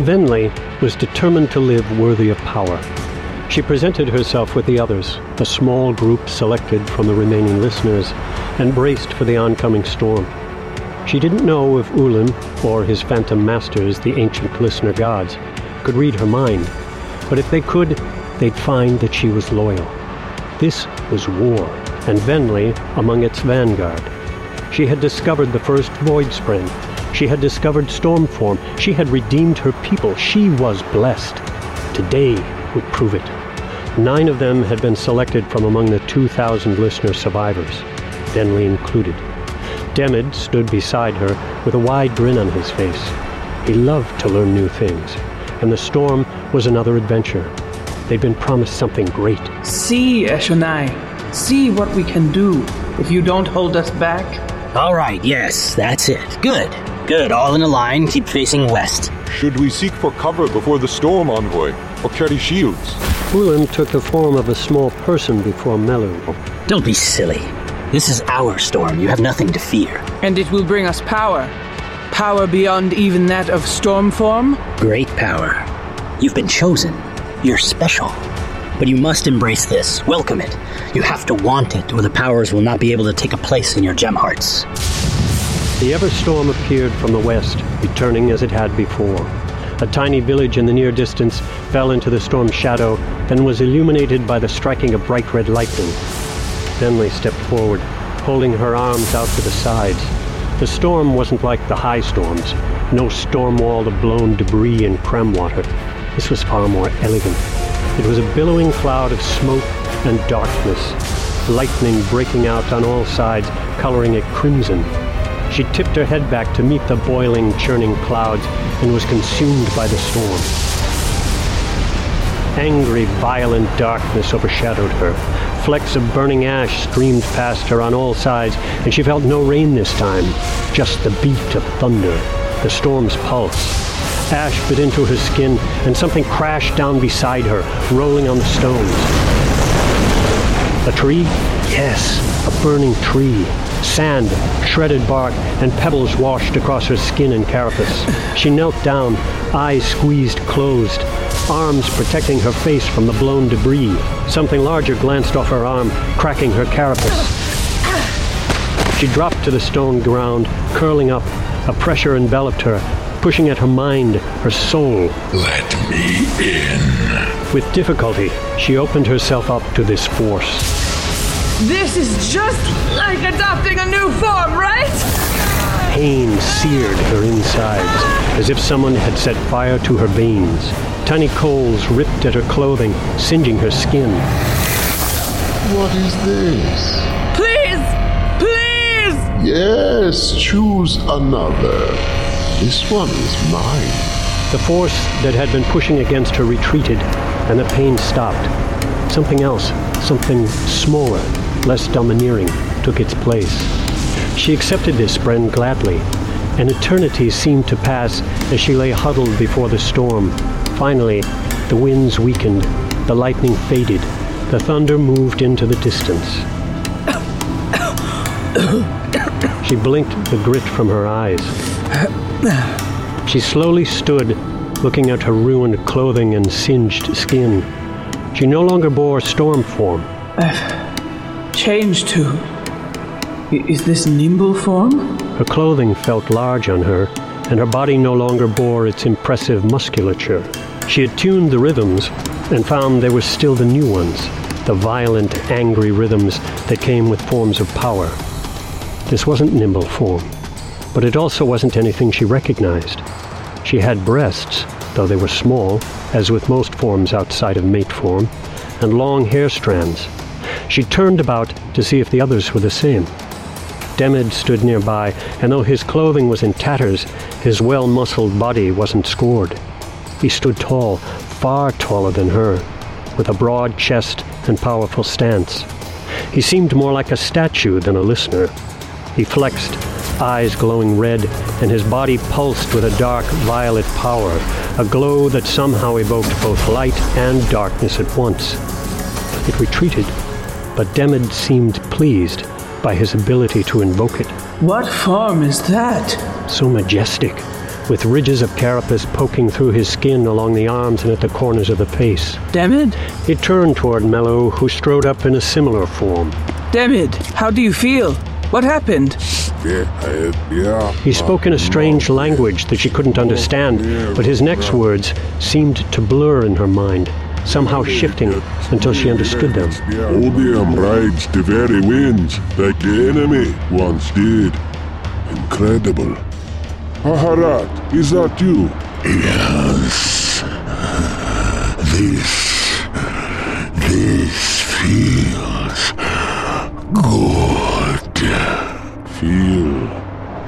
Venli was determined to live worthy of power. She presented herself with the others, a small group selected from the remaining listeners, and braced for the oncoming storm. She didn't know if Ulim or his phantom masters, the ancient listener gods, could read her mind, but if they could, they'd find that she was loyal. This was war, and Venli among its vanguard. She had discovered the first void spren. She had discovered Stormform. She had redeemed her people. She was blessed. Today would prove it. Nine of them had been selected from among the 2,000 listener survivors, Venli included. Demid stood beside her with a wide grin on his face. He loved to learn new things, and the storm was another adventure. They'd been promised something great. See, Eshonai. See what we can do if you don't hold us back. All right, yes, that's it. Good. Good. All in a line. Keep facing west. Should we seek for cover before the storm envoy, or carry shields? Ulim took the form of a small person before Melu. Don't be silly. This is our storm. You have nothing to fear. And it will bring us power. Power beyond even that of storm form? Great power. You've been chosen. You're special. But you must embrace this. Welcome it. You have to want it, or the powers will not be able to take a place in your gem hearts. The Everstorm appeared from the west, returning as it had before. A tiny village in the near distance fell into the storm's shadow, and was illuminated by the striking of bright red lightning. Venli stepped forward, holding her arms out to the sides. The storm wasn't like the high storms, no storm wall of blown debris and crem water. This was far more elegant. It was a billowing cloud of smoke and darkness, lightning breaking out on all sides, coloring it crimson. She tipped her head back to meet the boiling, churning clouds and was consumed by the storm. Angry, violent darkness overshadowed her. Flecks of burning ash streamed past her on all sides, and she felt no rain this time, just the beat of thunder, the storm's pulse. Ash bit into her skin, and something crashed down beside her, rolling on the stones. A tree? Yes, a burning tree. Sand, shredded bark, and pebbles washed across her skin and carapace. She knelt down, eyes squeezed closed, arms protecting her face from the blown debris. Something larger glanced off her arm, cracking her carapace. She dropped to the stone ground, curling up. A pressure enveloped her, pushing at her mind, her soul. Let me in. With difficulty, she opened herself up to this force. This is just like adopting a new form, right? Pain seared her insides, as if someone had set fire to her veins. Tiny coals ripped at her clothing, singeing her skin. What is this? Please! Please! Yes, choose another. This one is mine. The force that had been pushing against her retreated, and the pain stopped. Something else, something smaller, less domineering, took its place. She accepted this friend gladly. An eternity seemed to pass as she lay huddled before the storm. Finally, the winds weakened, the lightning faded, the thunder moved into the distance. she blinked the grit from her eyes. She slowly stood, looking at her ruined clothing and singed skin. She no longer bore storm form. Changed to. Is this nimble form? Her clothing felt large on her, and her body no longer bore its impressive musculature. She had tuned the rhythms and found there were still the new ones, the violent, angry rhythms that came with forms of power. This wasn't nimble form, but it also wasn't anything she recognized. She had breasts, though they were small, as with most forms outside of mate form, and long hair strands. She turned about to see if the others were the same. Demid stood nearby, and though his clothing was in tatters, his well muscled body wasn't scored. He stood tall, far taller than her, with a broad chest and powerful stance. He seemed more like a statue than a listener. He flexed, eyes glowing red, and his body pulsed with a dark violet power, a glow that somehow evoked both light and darkness at once. It retreated, but Demid seemed pleased by his ability to invoke it. What form is that? So majestic, with ridges of carapace poking through his skin along the arms and at the corners of the face. Demid? He turned toward Melu, who strode up in a similar form. Demid, how do you feel? What happened? Uh, he spoke in a strange language that she couldn't understand, but his next words seemed to blur in her mind, somehow shifting until she understood them. Odium rides the very winds like the enemy once did. Incredible. Aharat, is that you? Yes. This. This feels good. Feel.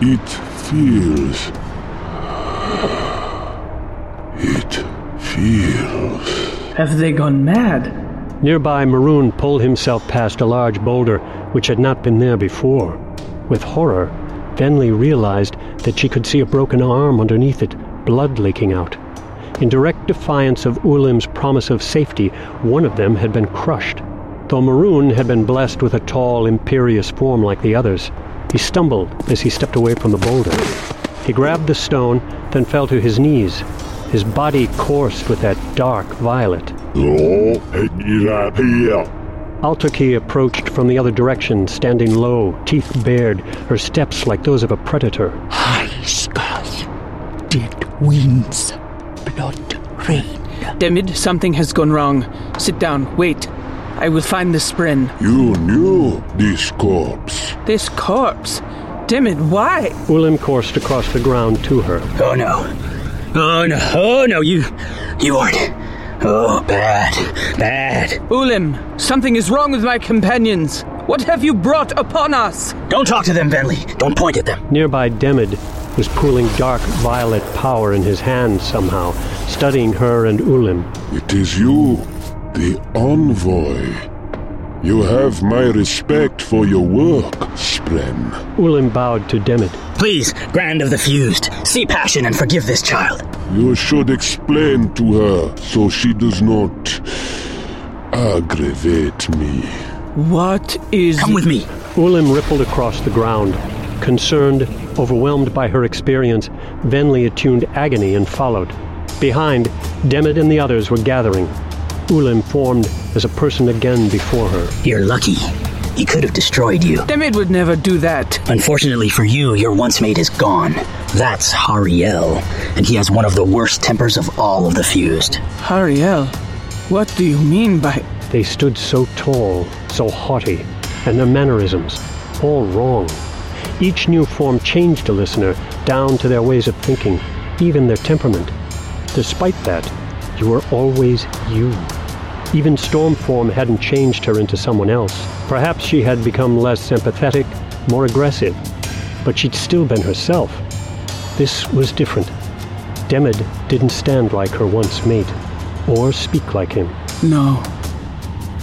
It feels. It feels. Have they gone mad? Nearby, Maroon pulled himself past a large boulder which had not been there before. With horror, Venli realized that she could see a broken arm underneath it, blood leaking out. In direct defiance of Ulim's promise of safety, one of them had been crushed. Though Maroon had been blessed with a tall, imperious form like the others, he stumbled as he stepped away from the boulder. He grabbed the stone, then fell to his knees. His body coursed with that dark violet. Oh, get up here. Altoki approached from the other direction, standing low, teeth bared, her steps like those of a predator. High sky, dead winds, blood rain. Demid, something has gone wrong. Sit down, wait. I will find the Spren. You knew this corpse. This corpse. Demid, why? Ulim coursed across the ground to her. Oh no. Oh no. Oh no, you. You aren't. Oh, bad. Bad. Ulim, something is wrong with my companions. What have you brought upon us? Don't talk to them, Venli. Don't point at them. Nearby, Demid was pooling dark violet power in his hand somehow, studying her and Ulim. It is you, the envoy. You have my respect for your work, Spren. Ulim bowed to Demid. Please, Grand of the Fused, see passion and forgive this child. You should explain to her so she does not aggravate me. What is. Come with me. Ulim rippled across the ground. Concerned, overwhelmed by her experience, Venli attuned agony and followed. Behind, Demid and the others were gathering. Ulim formed as a person again before her. You're lucky. He could have destroyed you. Demid would never do that. Unfortunately for you, your once mate is gone. That's Hariel, and he has one of the worst tempers of all of the fused. Hariel, what do you mean by. They stood so tall, so haughty, and their mannerisms, all wrong. Each new form changed a listener down to their ways of thinking, even their temperament. Despite that, you were always you. Even Stormform hadn't changed her into someone else. Perhaps she had become less sympathetic, more aggressive, but she'd still been herself. This was different. Demid didn't stand like her once mate, or speak like him. No.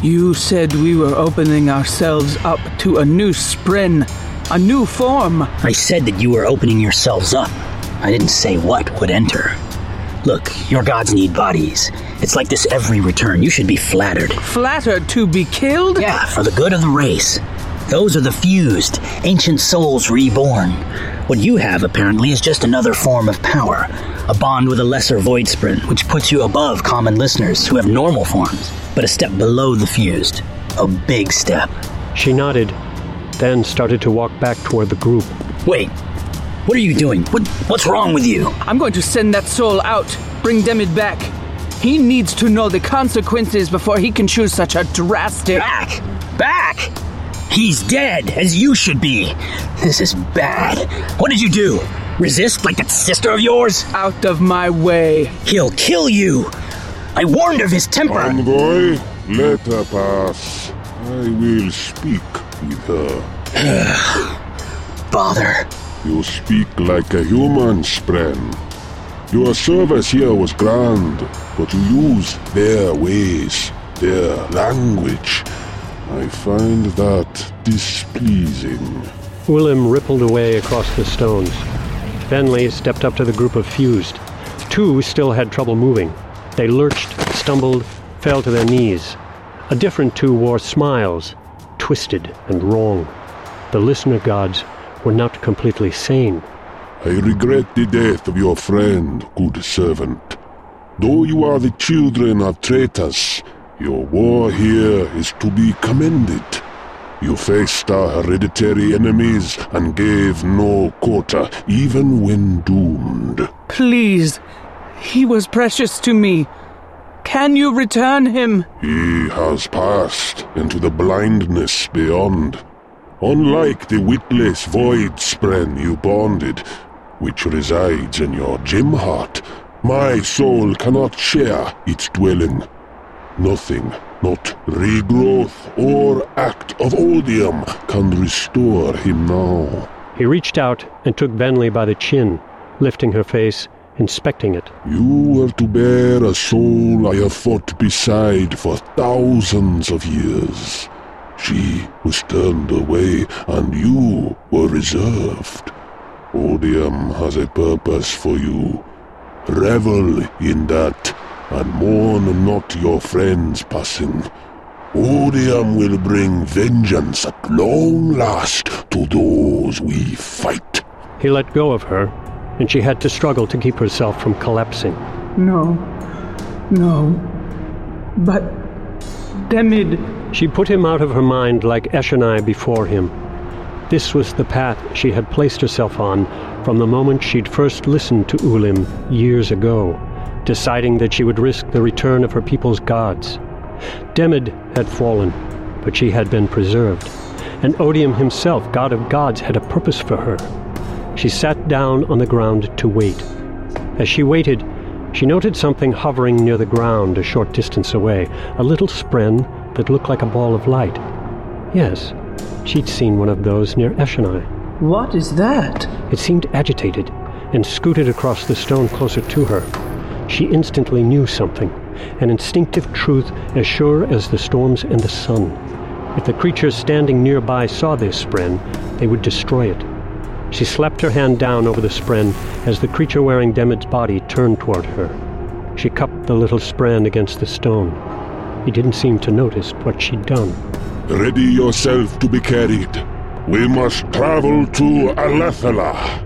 You said we were opening ourselves up to a new Spren, a new form. I said that you were opening yourselves up. I didn't say what would enter. Look, your gods need bodies. It's like this every return. You should be flattered. Flattered to be killed? Yeah, for the good of the race. Those are the fused, ancient souls reborn. What you have, apparently, is just another form of power. A bond with a lesser void spren, which puts you above common listeners who have normal forms, but a step below the fused. A big step. She nodded, then started to walk back toward the group. Wait, what are you doing? What, what's wrong with you? I'm going to send that soul out. Bring Demid back. He needs to know the consequences before he can choose such a drastic. Back! Back! He's dead, as you should be. This is bad. What did you do? Resist like that sister of yours? Out of my way. He'll kill you. I warned of his temper. Envoy, let her pass. I will speak with her. Bother. You speak like a human, Spren. Your service here was grand, but you use their ways, their language. I find that displeasing. Ulim rippled away across the stones. Venli stepped up to the group of fused. Two still had trouble moving. They lurched, stumbled, fell to their knees. A different two wore smiles, twisted and wrong. The listener gods were not completely sane. I regret the death of your friend, good servant. Though you are the children of traitors, your war here is to be commended. You faced our hereditary enemies and gave no quarter, even when doomed. Please. He was precious to me. Can you return him? He has passed into the blindness beyond. Unlike the witless void spren you bonded, which resides in your gem heart, my soul cannot share its dwelling. Nothing, not regrowth or act of odium, can restore him now. He reached out and took Venli by the chin, lifting her face, inspecting it. You were to bear a soul I have fought beside for thousands of years. She was turned away, and you were reserved. Odium has a purpose for you. Revel in that, and mourn not your friends passing. Odium will bring vengeance at long last to those we fight. He let go of her, and she had to struggle to keep herself from collapsing. No. No. But. Demid. She put him out of her mind like Eshonai before him. This was the path she had placed herself on from the moment she'd first listened to Ulim years ago, deciding that she would risk the return of her people's gods. Demid had fallen, but she had been preserved, and Odium himself, god of gods, had a purpose for her. She sat down on the ground to wait. As she waited, she noted something hovering near the ground a short distance away, a little spren that looked like a ball of light. Yes, she'd seen one of those near Eshonai. What is that? It seemed agitated and scooted across the stone closer to her. She instantly knew something, an instinctive truth as sure as the storms and the sun. If the creatures standing nearby saw this spren, they would destroy it. She slapped her hand down over the spren as the creature wearing Demid's body turned toward her. She cupped the little spren against the stone. He didn't seem to notice what she'd done. Ready yourself to be carried. We must travel to Alethela.